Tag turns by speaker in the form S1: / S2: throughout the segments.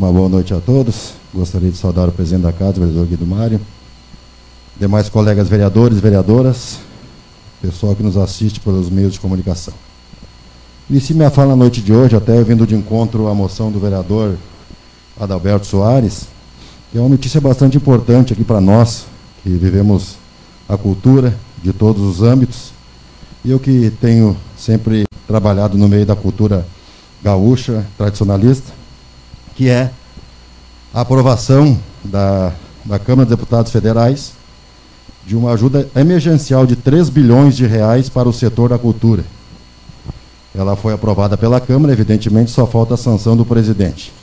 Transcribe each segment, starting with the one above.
S1: Uma boa noite a todos. Gostaria de saudar o presidente da casa, o vereador Guido Mário, demais colegas vereadores vereadoras, pessoal que nos assiste pelos meios de comunicação. Inicie minha fala na noite de hoje, até vindo de encontro à moção do vereador Adalberto Soares, que é uma notícia bastante importante aqui para nós, que vivemos a cultura de todos os âmbitos. E eu que tenho sempre trabalhado no meio da cultura gaúcha, tradicionalista, que é a aprovação da, da Câmara dos Deputados Federais de uma ajuda emergencial de 3 bilhões de reais para o setor da cultura. Ela foi aprovada pela Câmara, evidentemente só falta a sanção do presidente.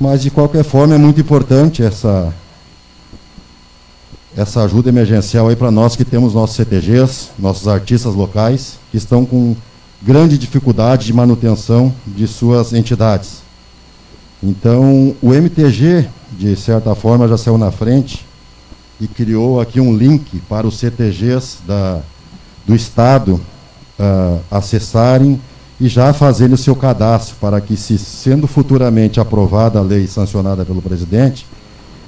S1: Mas, de qualquer forma, é muito importante essa, essa ajuda emergencial aí para nós que temos nossos CTGs, nossos artistas locais, que estão com grande dificuldade de manutenção de suas entidades. Então, o MTG, de certa forma, já saiu na frente e criou aqui um link para os CTGs da, do Estado uh, acessarem e já fazerem o seu cadastro para que, se sendo futuramente aprovada a lei sancionada pelo presidente,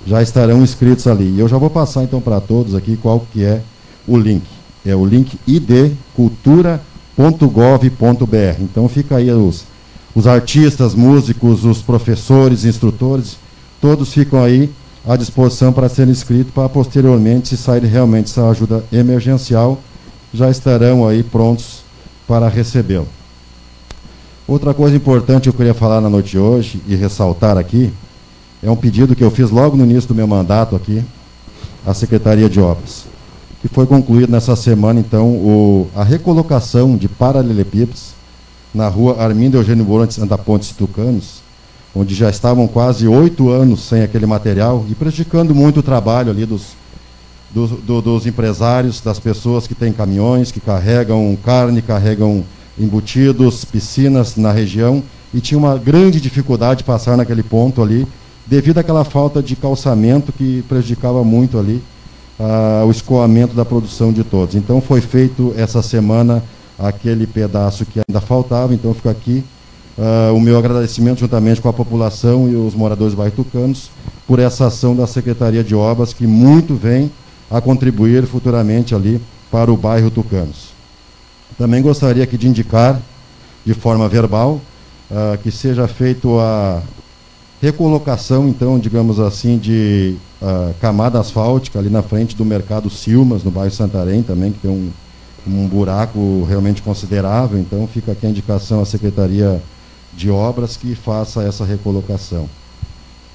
S1: já estarão inscritos ali. E eu já vou passar então para todos aqui qual que é o link. É o link idcultura.gov.br. Então fica aí os, os artistas, músicos, os professores, instrutores, todos ficam aí à disposição para serem inscritos para posteriormente, se sair realmente essa ajuda emergencial, já estarão aí prontos para recebê-lo. Outra coisa importante que eu queria falar na noite de hoje e ressaltar aqui é um pedido que eu fiz logo no início do meu mandato aqui, à Secretaria de Obras, que foi concluído nessa semana, então, o, a recolocação de paralelepípedos na rua Armindo Eugênio Bolantes, Santa Pontes Tucanos, onde já estavam quase oito anos sem aquele material e prejudicando muito o trabalho ali dos, do, do, dos empresários, das pessoas que têm caminhões, que carregam carne, carregam embutidos, piscinas na região, e tinha uma grande dificuldade de passar naquele ponto ali, devido àquela falta de calçamento que prejudicava muito ali uh, o escoamento da produção de todos. Então foi feito essa semana aquele pedaço que ainda faltava, então fica aqui uh, o meu agradecimento juntamente com a população e os moradores baitucanos por essa ação da Secretaria de Obras que muito vem a contribuir futuramente ali para o bairro Tucanos. Também gostaria aqui de indicar, de forma verbal, uh, que seja feito a recolocação, então, digamos assim, de uh, camada asfáltica ali na frente do mercado Silmas, no bairro Santarém também, que tem um, um buraco realmente considerável. Então, fica aqui a indicação à Secretaria de Obras que faça essa recolocação.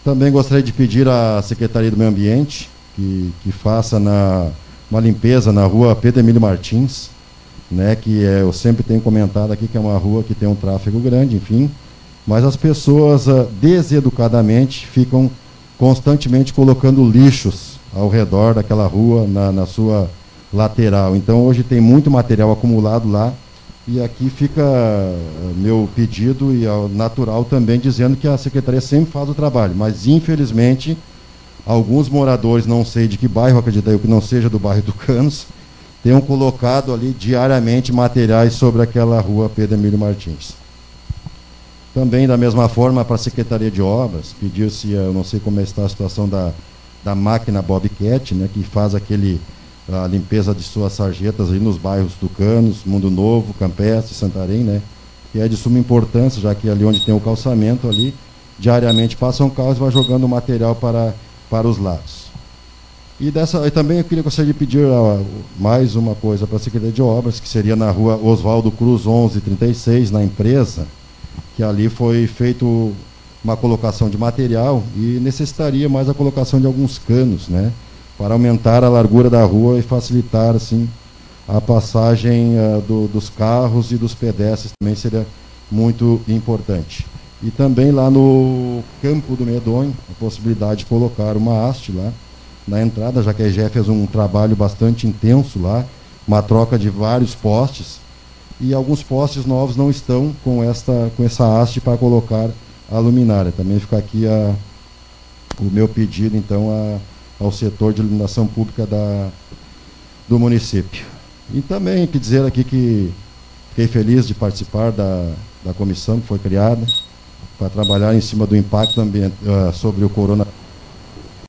S1: Também gostaria de pedir à Secretaria do Meio Ambiente que, que faça na, uma limpeza na rua Pedro Emílio Martins, né, que é, eu sempre tenho comentado aqui que é uma rua que tem um tráfego grande, enfim, mas as pessoas uh, deseducadamente ficam constantemente colocando lixos ao redor daquela rua, na, na sua lateral. Então hoje tem muito material acumulado lá e aqui fica uh, meu pedido e ao natural também dizendo que a secretaria sempre faz o trabalho, mas infelizmente alguns moradores, não sei de que bairro, acredito eu que não seja do bairro do Canos, tenham colocado ali diariamente materiais sobre aquela rua Pedro Emílio Martins. Também, da mesma forma, para a Secretaria de Obras, pediu-se, eu não sei como está a situação da, da máquina Bobcat, né, que faz aquele, a limpeza de suas sarjetas aí nos bairros Tucanos, Mundo Novo, Campestre, Santarém, né, que é de suma importância, já que ali onde tem o calçamento ali, diariamente passam carros e vai jogando material para, para os lados. E, dessa, e também eu queria gostaria de pedir mais uma coisa para a Secretaria de Obras, que seria na rua Oswaldo Cruz 1136, na empresa, que ali foi feito uma colocação de material e necessitaria mais a colocação de alguns canos, né, para aumentar a largura da rua e facilitar assim a passagem uh, do, dos carros e dos pedestres também seria muito importante. E também lá no campo do Medonho, a possibilidade de colocar uma haste lá na entrada, já que a EGE fez um trabalho bastante intenso lá, uma troca de vários postes e alguns postes novos não estão com esta com essa haste para colocar a luminária. Também fica aqui a, o meu pedido então a, ao setor de iluminação pública da, do município. E também que dizer aqui que fiquei feliz de participar da, da comissão que foi criada para trabalhar em cima do impacto ambiental, uh, sobre o coronavírus